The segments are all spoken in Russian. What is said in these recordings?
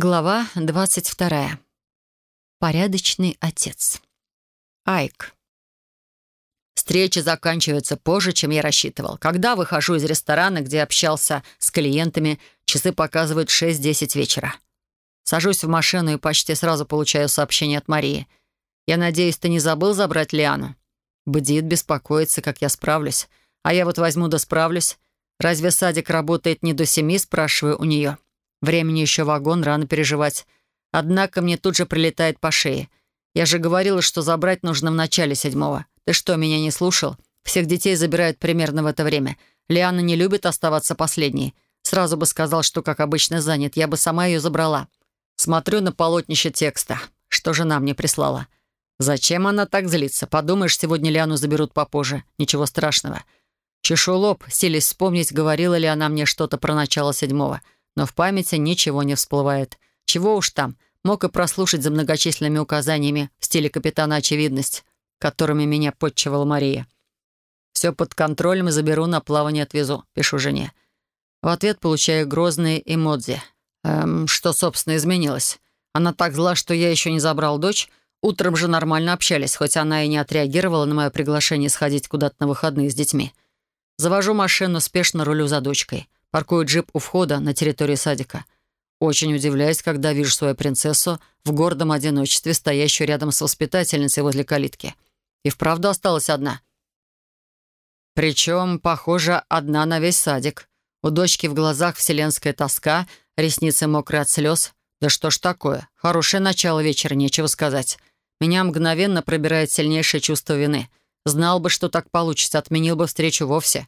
Глава 22. Порядочный отец. Айк. Встреча заканчивается позже, чем я рассчитывал. Когда выхожу из ресторана, где общался с клиентами, часы показывают 6-10 вечера. Сажусь в машину и почти сразу получаю сообщение от Марии. «Я надеюсь, ты не забыл забрать Лиану?» Бдит, беспокоится, как я справлюсь. А я вот возьму да справлюсь. Разве садик работает не до семи, спрашиваю у нее. Времени еще вагон, рано переживать. Однако мне тут же прилетает по шее. Я же говорила, что забрать нужно в начале седьмого. Ты что, меня не слушал? Всех детей забирают примерно в это время. Лиана не любит оставаться последней. Сразу бы сказал, что, как обычно, занят. Я бы сама ее забрала. Смотрю на полотнище текста. Что жена мне прислала? Зачем она так злится? Подумаешь, сегодня Лиану заберут попозже. Ничего страшного. Чешу лоб, силясь вспомнить, говорила ли она мне что-то про начало седьмого но в памяти ничего не всплывает. Чего уж там, мог и прослушать за многочисленными указаниями в стиле капитана «Очевидность», которыми меня подчевала Мария. «Все под контролем и заберу, на плавание отвезу», — пишу жене. В ответ получаю грозные эмодзи. Эм, что, собственно, изменилось? Она так зла, что я еще не забрал дочь. Утром же нормально общались, хоть она и не отреагировала на мое приглашение сходить куда-то на выходные с детьми. Завожу машину, спешно рулю за дочкой. Паркую джип у входа на территорию садика. Очень удивляюсь, когда вижу свою принцессу в гордом одиночестве, стоящую рядом с воспитательницей возле калитки. И вправду осталась одна. Причем, похоже, одна на весь садик. У дочки в глазах вселенская тоска, ресницы мокрые от слез. Да что ж такое? Хорошее начало вечера, нечего сказать. Меня мгновенно пробирает сильнейшее чувство вины. Знал бы, что так получится, отменил бы встречу вовсе.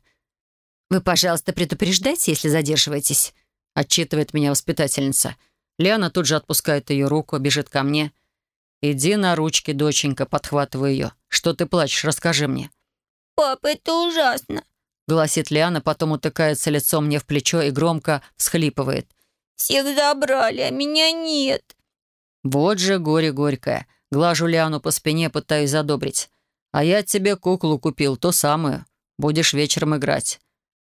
«Вы, пожалуйста, предупреждайте, если задерживаетесь», — отчитывает меня воспитательница. Лиана тут же отпускает ее руку, бежит ко мне. «Иди на ручки, доченька», — подхватываю ее. «Что ты плачешь? Расскажи мне». «Папа, это ужасно», — гласит Лиана, потом утыкается лицом мне в плечо и громко всхлипывает. «Всех забрали, а меня нет». Вот же горе горькое. Глажу Лиану по спине, пытаюсь задобрить. «А я тебе куклу купил, ту самую. Будешь вечером играть.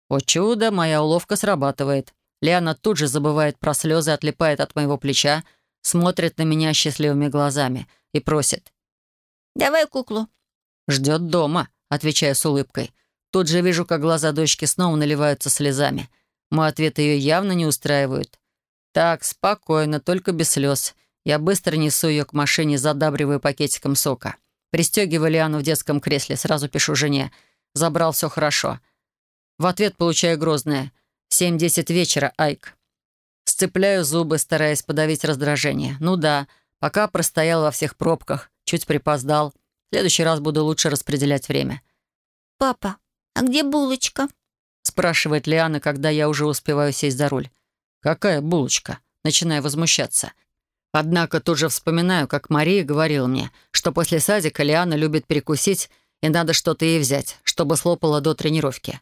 О чудо, моя уловка срабатывает. Лиана тут же забывает про слезы, отлипает от моего плеча, смотрит на меня счастливыми глазами и просит. «Давай куклу». «Ждет дома», — отвечаю с улыбкой. Тут же вижу, как глаза дочки снова наливаются слезами. Мой ответ ее явно не устраивает. Так, спокойно, только без слез. Я быстро несу ее к машине, задабриваю пакетиком сока. Пристегиваю Лиану в детском кресле, сразу пишу жене. Забрал все хорошо. В ответ получаю грозное. «Семь-десять вечера, Айк». Сцепляю зубы, стараясь подавить раздражение. Ну да, пока простоял во всех пробках, чуть припоздал. В следующий раз буду лучше распределять время. «Папа, а где булочка?» спрашивает Лиана, когда я уже успеваю сесть за руль. «Какая булочка?» Начинаю возмущаться. Однако тут же вспоминаю, как Мария говорила мне, что после садика Лиана любит перекусить, и надо что-то ей взять, чтобы слопала до тренировки.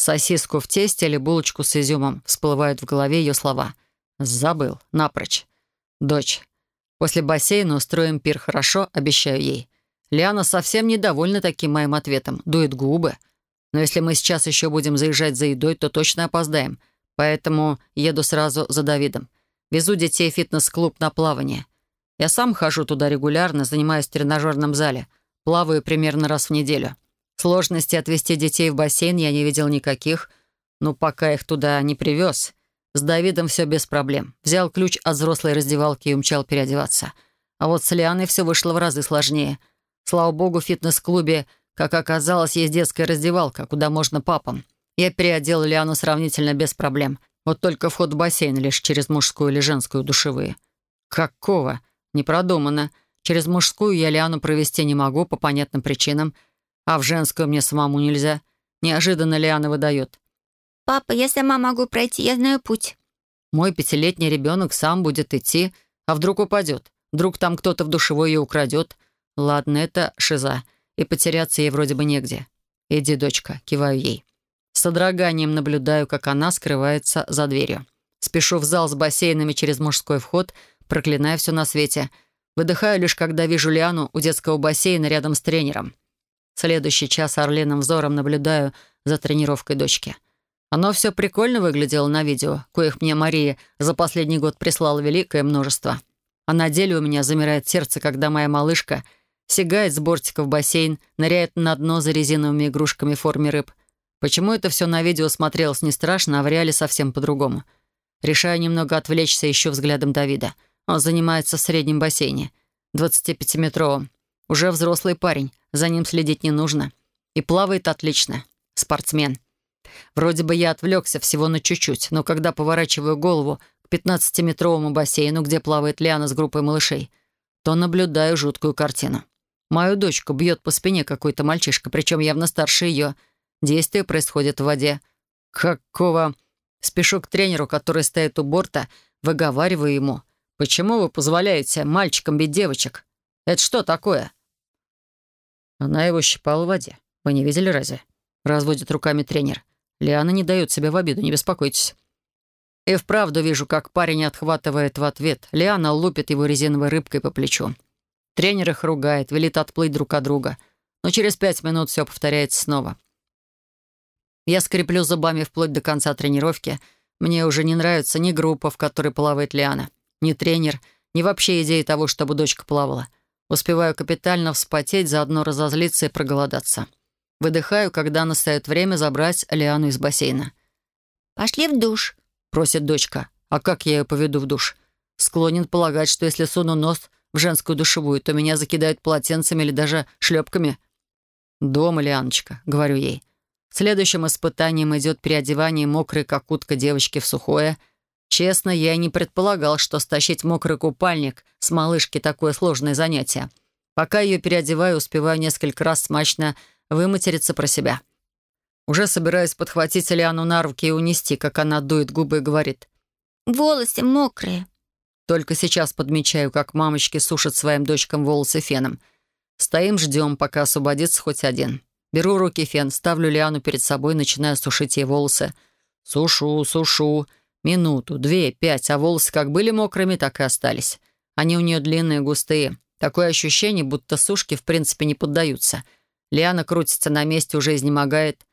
Сосиску в тесте или булочку с изюмом. Всплывают в голове ее слова. Забыл. Напрочь. Дочь. После бассейна устроим пир хорошо, обещаю ей. Лиана совсем недовольна таким моим ответом. Дует губы. Но если мы сейчас еще будем заезжать за едой, то точно опоздаем. Поэтому еду сразу за Давидом. Везу детей в фитнес-клуб на плавание. Я сам хожу туда регулярно, занимаюсь в тренажерном зале. Плаваю примерно раз в неделю. Сложности отвезти детей в бассейн я не видел никаких, но пока их туда не привез. С Давидом все без проблем. Взял ключ от взрослой раздевалки и умчал переодеваться. А вот с Лианой все вышло в разы сложнее. Слава богу, в фитнес-клубе, как оказалось, есть детская раздевалка, куда можно папам. Я переодел Лиану сравнительно без проблем. Вот только вход в бассейн лишь через мужскую или женскую душевые. Какого? Не продумано. Через мужскую я Лиану провести не могу по понятным причинам — а в женскую мне самому нельзя. Неожиданно Лиана выдает. «Папа, я сама могу пройти, я знаю путь». Мой пятилетний ребенок сам будет идти, а вдруг упадет? Вдруг там кто-то в душевой ее украдет? Ладно, это шиза, и потеряться ей вроде бы негде. «Иди, дочка», — киваю ей. С содроганием наблюдаю, как она скрывается за дверью. Спешу в зал с бассейнами через мужской вход, проклиная все на свете. Выдыхаю лишь, когда вижу Лиану у детского бассейна рядом с тренером. Следующий час орлиным взором наблюдаю за тренировкой дочки. Оно все прикольно выглядело на видео, коих мне Мария за последний год прислала великое множество. А на деле у меня замирает сердце, когда моя малышка сигает с бортика в бассейн, ныряет на дно за резиновыми игрушками в форме рыб. Почему это все на видео смотрелось не страшно, а в реале совсем по-другому? Решаю немного отвлечься еще взглядом Давида. Он занимается в среднем бассейне, 25-метровом. Уже взрослый парень, за ним следить не нужно. И плавает отлично. Спортсмен. Вроде бы я отвлекся всего на чуть-чуть, но когда поворачиваю голову к 15-метровому бассейну, где плавает Лиана с группой малышей, то наблюдаю жуткую картину. Мою дочку бьет по спине какой-то мальчишка, причем явно старше ее. Действие происходит в воде. Какого... Спешу к тренеру, который стоит у борта, выговариваю ему. «Почему вы позволяете мальчикам бить девочек? Это что такое?» Она его щипала в воде. Вы не видели разве? Разводит руками тренер. Лиана не дает себя в обиду, не беспокойтесь. И вправду вижу, как парень отхватывает в ответ. Лиана лупит его резиновой рыбкой по плечу. Тренер их ругает, велит отплыть друг от друга. Но через пять минут все повторяется снова. Я скреплю зубами вплоть до конца тренировки. Мне уже не нравится ни группа, в которой плавает Лиана, ни тренер, ни вообще идея того, чтобы дочка плавала. Успеваю капитально вспотеть, заодно разозлиться и проголодаться. Выдыхаю, когда настает время забрать Лиану из бассейна. «Пошли в душ», — просит дочка. «А как я ее поведу в душ?» Склонен полагать, что если суну нос в женскую душевую, то меня закидают полотенцами или даже шлепками. «Дома, Лианочка», — говорю ей. Следующим испытанием идет переодевание мокрой, как утка девочки в сухое. Честно, я и не предполагал, что стащить мокрый купальник с малышки такое сложное занятие. Пока ее переодеваю, успеваю несколько раз смачно выматериться про себя. Уже собираюсь подхватить Лиану на руки и унести, как она дует губы и говорит. «Волосы мокрые». Только сейчас подмечаю, как мамочки сушат своим дочкам волосы феном. Стоим, ждем, пока освободится хоть один. Беру руки фен, ставлю Лиану перед собой, начинаю сушить ей волосы. Сушу, сушу. Минуту, две, пять, а волосы как были мокрыми, так и остались. Они у нее длинные, густые. Такое ощущение, будто сушки в принципе не поддаются — Лиана крутится на месте, уже изнемогает.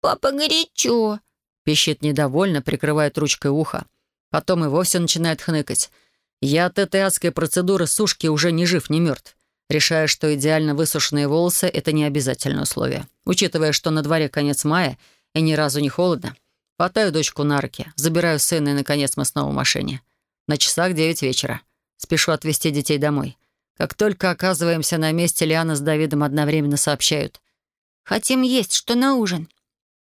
«Папа, горячо!» Пищит недовольно, прикрывает ручкой ухо. Потом и вовсе начинает хныкать. Я от этой адской процедуры сушки уже ни жив, ни мертв. Решаю, что идеально высушенные волосы — это не обязательное условие. Учитывая, что на дворе конец мая и ни разу не холодно, хватаю дочку на руки, забираю сына, и, наконец, мы снова в машине. На часах девять вечера. Спешу отвезти детей домой. Как только оказываемся на месте, Лиана с Давидом одновременно сообщают. «Хотим есть, что на ужин?»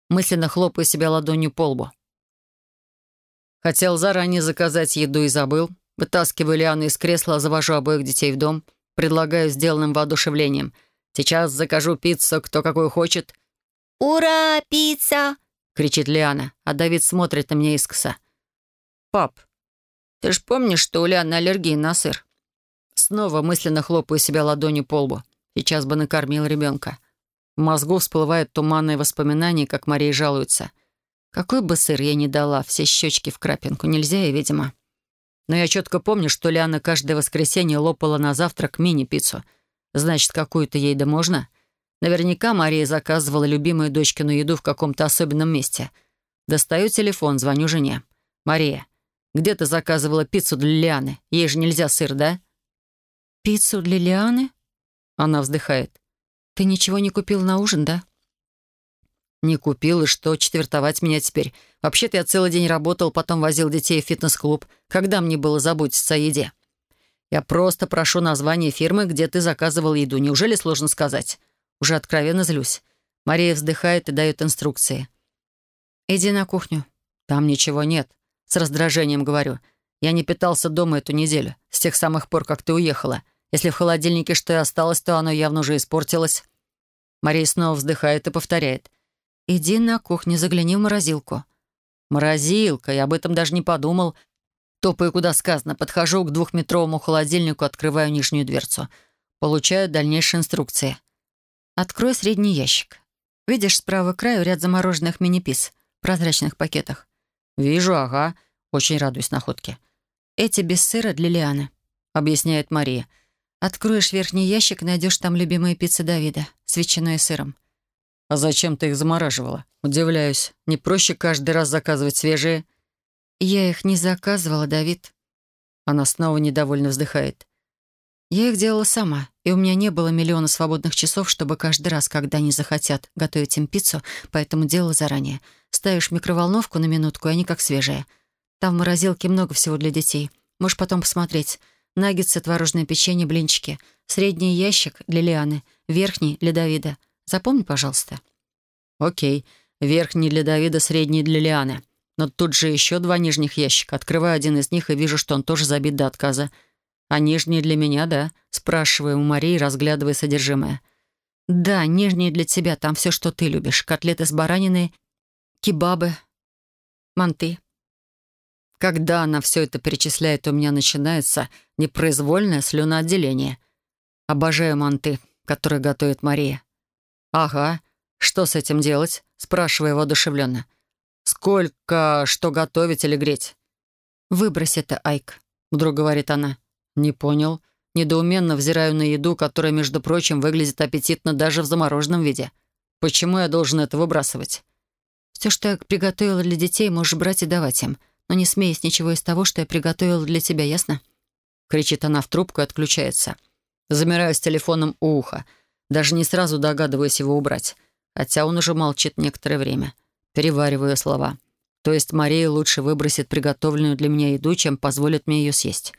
Мысленно хлопаю себя ладонью по лбу. Хотел заранее заказать еду и забыл. Вытаскиваю Лиану из кресла, завожу обоих детей в дом. Предлагаю сделанным воодушевлением. «Сейчас закажу пиццу, кто какую хочет». «Ура, пицца!» — кричит Лиана, а Давид смотрит на меня искоса. «Пап, ты ж помнишь, что у Лианы аллергия на сыр?» Снова мысленно хлопаю себя ладонью по лбу. Сейчас бы накормил ребенка. В мозгу всплывают туманные воспоминания, как Мария жалуется. Какой бы сыр я ни дала, все щечки в крапинку. Нельзя и, видимо. Но я четко помню, что Лиана каждое воскресенье лопала на завтрак мини-пиццу. Значит, какую-то ей да можно? Наверняка Мария заказывала любимую дочкину еду в каком-то особенном месте. Достаю телефон, звоню жене. «Мария, где ты заказывала пиццу для Лианы? Ей же нельзя сыр, да?» «Пиццу для Лианы?» Она вздыхает. «Ты ничего не купил на ужин, да?» «Не купил, и что, четвертовать меня теперь? Вообще-то я целый день работал, потом возил детей в фитнес-клуб. Когда мне было заботиться о еде?» «Я просто прошу название фирмы, где ты заказывал еду. Неужели сложно сказать?» Уже откровенно злюсь. Мария вздыхает и дает инструкции. «Иди на кухню». «Там ничего нет». С раздражением говорю. «Я не питался дома эту неделю, с тех самых пор, как ты уехала. Если в холодильнике что и осталось, то оно явно уже испортилось». Мария снова вздыхает и повторяет. «Иди на кухню, загляни в морозилку». «Морозилка, я об этом даже не подумал». Топаю, куда сказано. Подхожу к двухметровому холодильнику, открываю нижнюю дверцу. Получаю дальнейшие инструкции. «Открой средний ящик. Видишь справа краю ряд замороженных мини-пиц в прозрачных пакетах?» «Вижу, ага. Очень радуюсь находке». «Эти без сыра для Лианы объясняет Мария. «Откроешь верхний ящик, найдешь там любимые пиццы Давида с ветчиной и сыром. «А зачем ты их замораживала?» «Удивляюсь. Не проще каждый раз заказывать свежие?» «Я их не заказывала, Давид». Она снова недовольно вздыхает. «Я их делала сама, и у меня не было миллиона свободных часов, чтобы каждый раз, когда они захотят, готовить им пиццу, поэтому делала заранее. Ставишь микроволновку на минутку, и они как свежие. Там в морозилке много всего для детей. Можешь потом посмотреть. Наггетсы, творожное печенье, блинчики. Средний ящик для Лианы, верхний для Давида. Запомни, пожалуйста». «Окей. Верхний для Давида, средний для Лианы. Но тут же еще два нижних ящика. Открываю один из них и вижу, что он тоже забит до отказа. А нижний для меня, да?» Спрашиваю у Марии, разглядывая содержимое. «Да, нижний для тебя. Там все, что ты любишь. Котлеты с бараниной, кебабы, манты». Когда она все это перечисляет, у меня начинается непроизвольное слюноотделение. Обожаю манты, которые готовит Мария. «Ага. Что с этим делать?» — спрашиваю его одушевленно. «Сколько что готовить или греть?» «Выбрось это, Айк», — вдруг говорит она. «Не понял. Недоуменно взираю на еду, которая, между прочим, выглядит аппетитно даже в замороженном виде. Почему я должен это выбрасывать?» «Все, что я приготовила для детей, можешь брать и давать им но не смеясь ничего из того, что я приготовила для тебя, ясно?» Кричит она в трубку и отключается. Замираю с телефоном у уха. Даже не сразу догадываюсь его убрать. Хотя он уже молчит некоторое время. Перевариваю слова. То есть Мария лучше выбросит приготовленную для меня еду, чем позволит мне ее съесть.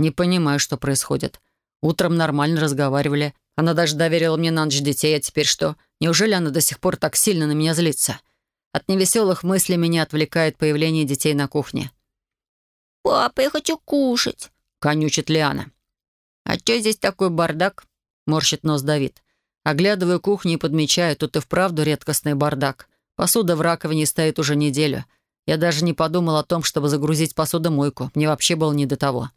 Не понимаю, что происходит. Утром нормально разговаривали. Она даже доверила мне на ночь детей, а теперь что? Неужели она до сих пор так сильно на меня злится?» От невеселых мыслей меня отвлекает появление детей на кухне. «Папа, я хочу кушать», — конючит Лиана. «А что здесь такой бардак?» — морщит нос Давид. Оглядываю кухню и подмечаю, тут и вправду редкостный бардак. Посуда в раковине стоит уже неделю. Я даже не подумал о том, чтобы загрузить посудомойку. Мне вообще было не до того.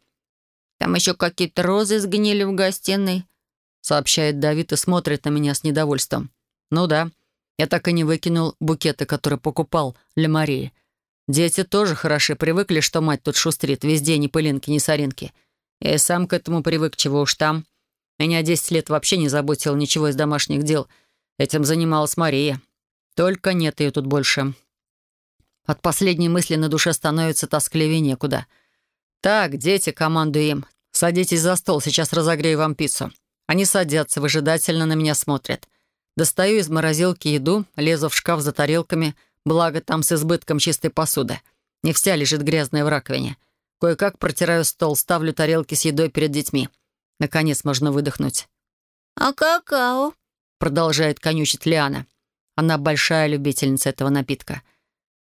«Там еще какие-то розы сгнили в гостиной», — сообщает Давид и смотрит на меня с недовольством. «Ну да, я так и не выкинул букеты, которые покупал для Марии. Дети тоже хороши, привыкли, что мать тут шустрит, везде ни пылинки, ни соринки. Я и сам к этому привык, чего уж там. Меня десять лет вообще не заботило ничего из домашних дел. Этим занималась Мария. Только нет ее тут больше. От последней мысли на душе становится тоскливее некуда. «Так, дети, командую им. Садитесь за стол, сейчас разогрею вам пиццу». Они садятся, выжидательно на меня смотрят. Достаю из морозилки еду, лезу в шкаф за тарелками, благо там с избытком чистой посуды. Не вся лежит грязная в раковине. Кое-как протираю стол, ставлю тарелки с едой перед детьми. Наконец можно выдохнуть. «А какао?» — продолжает конючить Лиана. Она большая любительница этого напитка.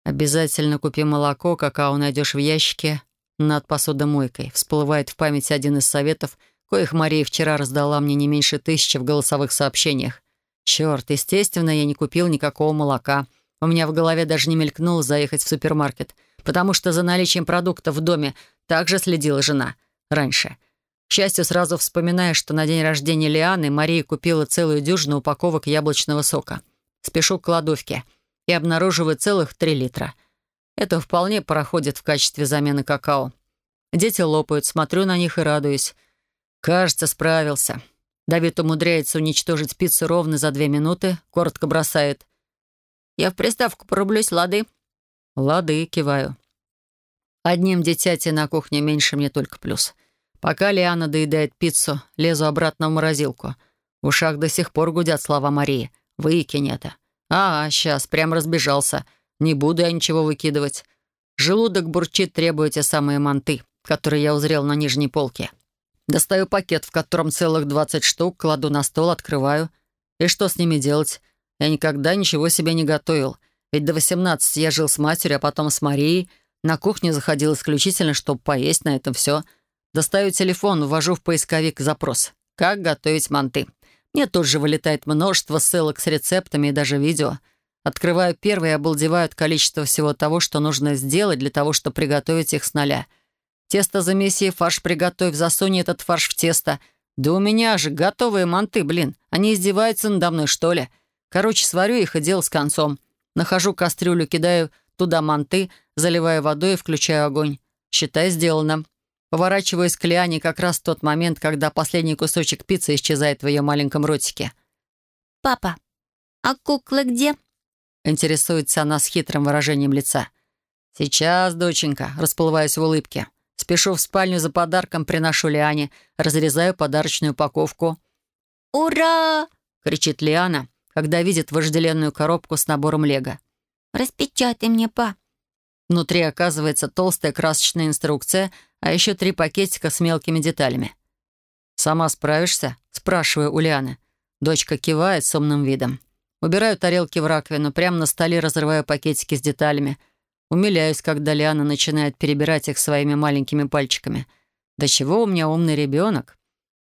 «Обязательно купи молоко, какао найдешь в ящике над посудомойкой». Всплывает в памяти один из советов, коих Мария вчера раздала мне не меньше тысячи в голосовых сообщениях. Черт, естественно, я не купил никакого молока. У меня в голове даже не мелькнуло заехать в супермаркет, потому что за наличием продуктов в доме также следила жена. Раньше. К счастью, сразу вспоминая, что на день рождения Лианы Мария купила целую дюжину упаковок яблочного сока. Спешу к кладовке и обнаруживаю целых три литра. Это вполне проходит в качестве замены какао. Дети лопают, смотрю на них и радуюсь. Кажется, справился. Давид умудряется уничтожить пиццу ровно за две минуты, коротко бросает. «Я в приставку порублюсь, лады?» «Лады», киваю. Одним детяти на кухне меньше мне только плюс. Пока Лиана доедает пиццу, лезу обратно в морозилку. В ушах до сих пор гудят слова Марии. «Выкинь это». «А, сейчас, прям разбежался. Не буду я ничего выкидывать». Желудок бурчит, требуя те самые манты, которые я узрел на нижней полке. Достаю пакет, в котором целых 20 штук, кладу на стол, открываю. И что с ними делать? Я никогда ничего себе не готовил. Ведь до 18 я жил с матерью, а потом с Марией. На кухню заходил исключительно, чтобы поесть, на этом все. Достаю телефон, ввожу в поисковик запрос. «Как готовить манты?» Мне тут же вылетает множество ссылок с рецептами и даже видео. Открываю первый и обалдеваю от количества всего того, что нужно сделать для того, чтобы приготовить их с нуля — Тесто замеси, фарш приготовь, засунь этот фарш в тесто. Да у меня же готовые манты, блин. Они издеваются надо мной, что ли? Короче, сварю их и дело с концом. Нахожу кастрюлю, кидаю туда манты, заливаю водой и включаю огонь. Считай, сделано. Поворачиваюсь к Лиане как раз в тот момент, когда последний кусочек пиццы исчезает в ее маленьком ротике. «Папа, «А кукла где?» Интересуется она с хитрым выражением лица. «Сейчас, доченька», расплываясь в улыбке. Спешу в спальню за подарком, приношу Лиане, разрезаю подарочную упаковку. «Ура!» — кричит Лиана, когда видит вожделенную коробку с набором лего. «Распечатай мне, па». Внутри оказывается толстая красочная инструкция, а еще три пакетика с мелкими деталями. «Сама справишься?» — спрашиваю у Лианы. Дочка кивает с умным видом. Убираю тарелки в раковину, прямо на столе разрываю пакетики с деталями. Умиляюсь, когда Лиана начинает перебирать их своими маленькими пальчиками. «Да чего у меня умный ребенок?»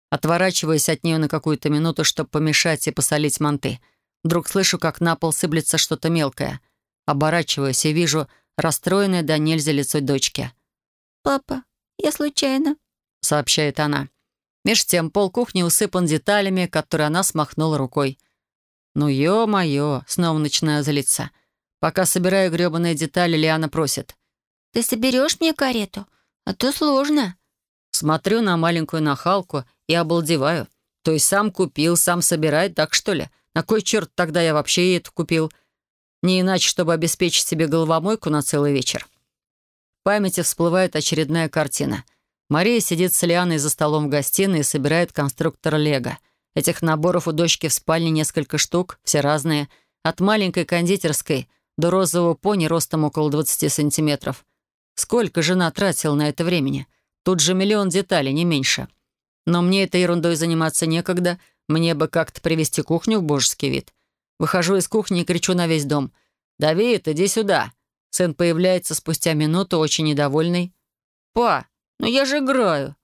Отворачиваюсь от нее на какую-то минуту, чтобы помешать и посолить манты. Вдруг слышу, как на пол сыплется что-то мелкое. Оборачиваюсь и вижу расстроенное до нельзя лицо дочки. «Папа, я случайно», — сообщает она. Меж тем пол кухни усыпан деталями, которые она смахнула рукой. «Ну, ё-моё!» — снова начинаю злиться. Пока собираю грёбаные детали, Лиана просит. «Ты соберешь мне карету? А то сложно». Смотрю на маленькую нахалку и обалдеваю. То есть сам купил, сам собирает, так что ли? На кой черт тогда я вообще ей это купил? Не иначе, чтобы обеспечить себе головомойку на целый вечер. В памяти всплывает очередная картина. Мария сидит с Лианой за столом в гостиной и собирает конструктор Лего. Этих наборов у дочки в спальне несколько штук, все разные. От маленькой кондитерской до розового пони ростом около 20 сантиметров. Сколько жена тратила на это времени? Тут же миллион деталей, не меньше. Но мне этой ерундой заниматься некогда. Мне бы как-то привести кухню в божеский вид. Выхожу из кухни и кричу на весь дом. «Давид, иди сюда!» Сын появляется спустя минуту, очень недовольный. «Па, ну я же играю!»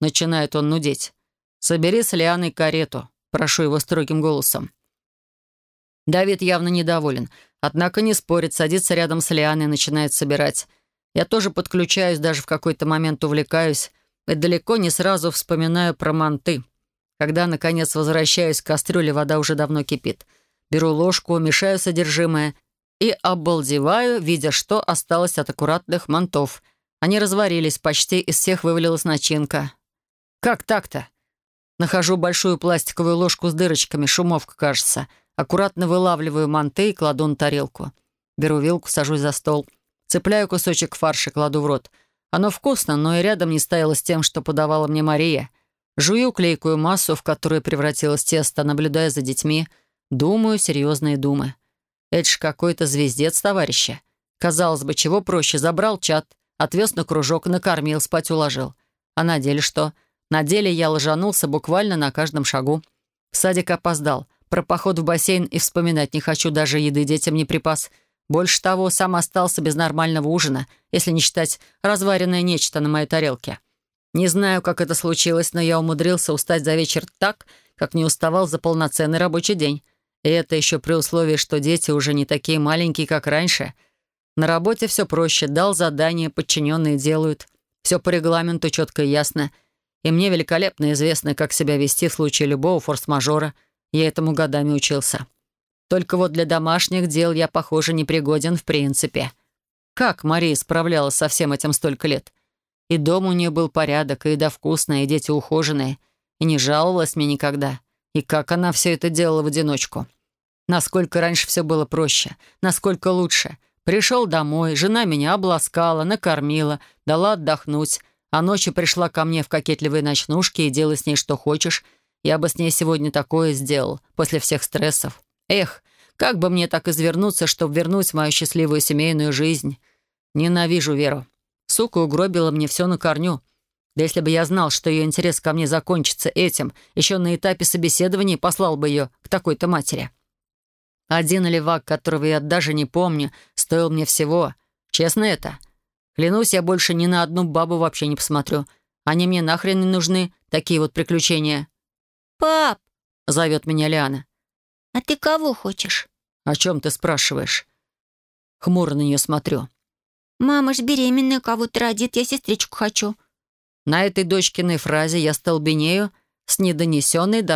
Начинает он нудеть. «Собери с Лианой карету», — прошу его строгим голосом. Давид явно недоволен, однако не спорит, садится рядом с Лианой и начинает собирать. Я тоже подключаюсь, даже в какой-то момент увлекаюсь, и далеко не сразу вспоминаю про манты. Когда, наконец, возвращаюсь к кастрюле, вода уже давно кипит. Беру ложку, мешаю содержимое и обалдеваю, видя, что осталось от аккуратных мантов. Они разварились, почти из всех вывалилась начинка. Как так-то? Нахожу большую пластиковую ложку с дырочками, шумовка, кажется. Аккуратно вылавливаю манты и кладу на тарелку. Беру вилку, сажусь за стол. Цепляю кусочек фарша, кладу в рот — оно вкусно, но и рядом не стояло с тем, что подавала мне Мария. Жую клейкую массу, в которую превратилось тесто, наблюдая за детьми. Думаю серьезные думы. Это ж какой-то звездец, товарища. Казалось бы, чего проще. Забрал чат, отвез на кружок, накормил, спать уложил. А на деле что? На деле я ложанулся буквально на каждом шагу. В садик опоздал. Про поход в бассейн и вспоминать не хочу, даже еды детям не припас — больше того, сам остался без нормального ужина, если не считать разваренное нечто на моей тарелке. Не знаю, как это случилось, но я умудрился устать за вечер так, как не уставал за полноценный рабочий день. И это еще при условии, что дети уже не такие маленькие, как раньше. На работе все проще. Дал задание, подчиненные делают. Все по регламенту четко и ясно. И мне великолепно известно, как себя вести в случае любого форс-мажора. Я этому годами учился. Только вот для домашних дел я, похоже, непригоден в принципе. Как Мария справлялась со всем этим столько лет? И дом у нее был порядок, и еда вкусная, и дети ухоженные. И не жаловалась мне никогда. И как она все это делала в одиночку? Насколько раньше все было проще, насколько лучше. Пришел домой, жена меня обласкала, накормила, дала отдохнуть, а ночью пришла ко мне в кокетливые ночнушки и делай с ней что хочешь. Я бы с ней сегодня такое сделал, после всех стрессов. Эх, как бы мне так извернуться, чтобы вернуть мою счастливую семейную жизнь? Ненавижу Веру. Сука угробила мне все на корню. Да если бы я знал, что ее интерес ко мне закончится этим, еще на этапе собеседования послал бы ее к такой-то матери. Один левак, которого я даже не помню, стоил мне всего. Честно это. Клянусь, я больше ни на одну бабу вообще не посмотрю. Они мне нахрен не нужны, такие вот приключения. «Пап!» — зовет меня Лиана. «А ты кого хочешь?» «О чем ты спрашиваешь?» Хмуро на нее смотрю. «Мама ж беременная, кого-то родит, я сестричку хочу». На этой дочкиной фразе я столбенею с недонесенной до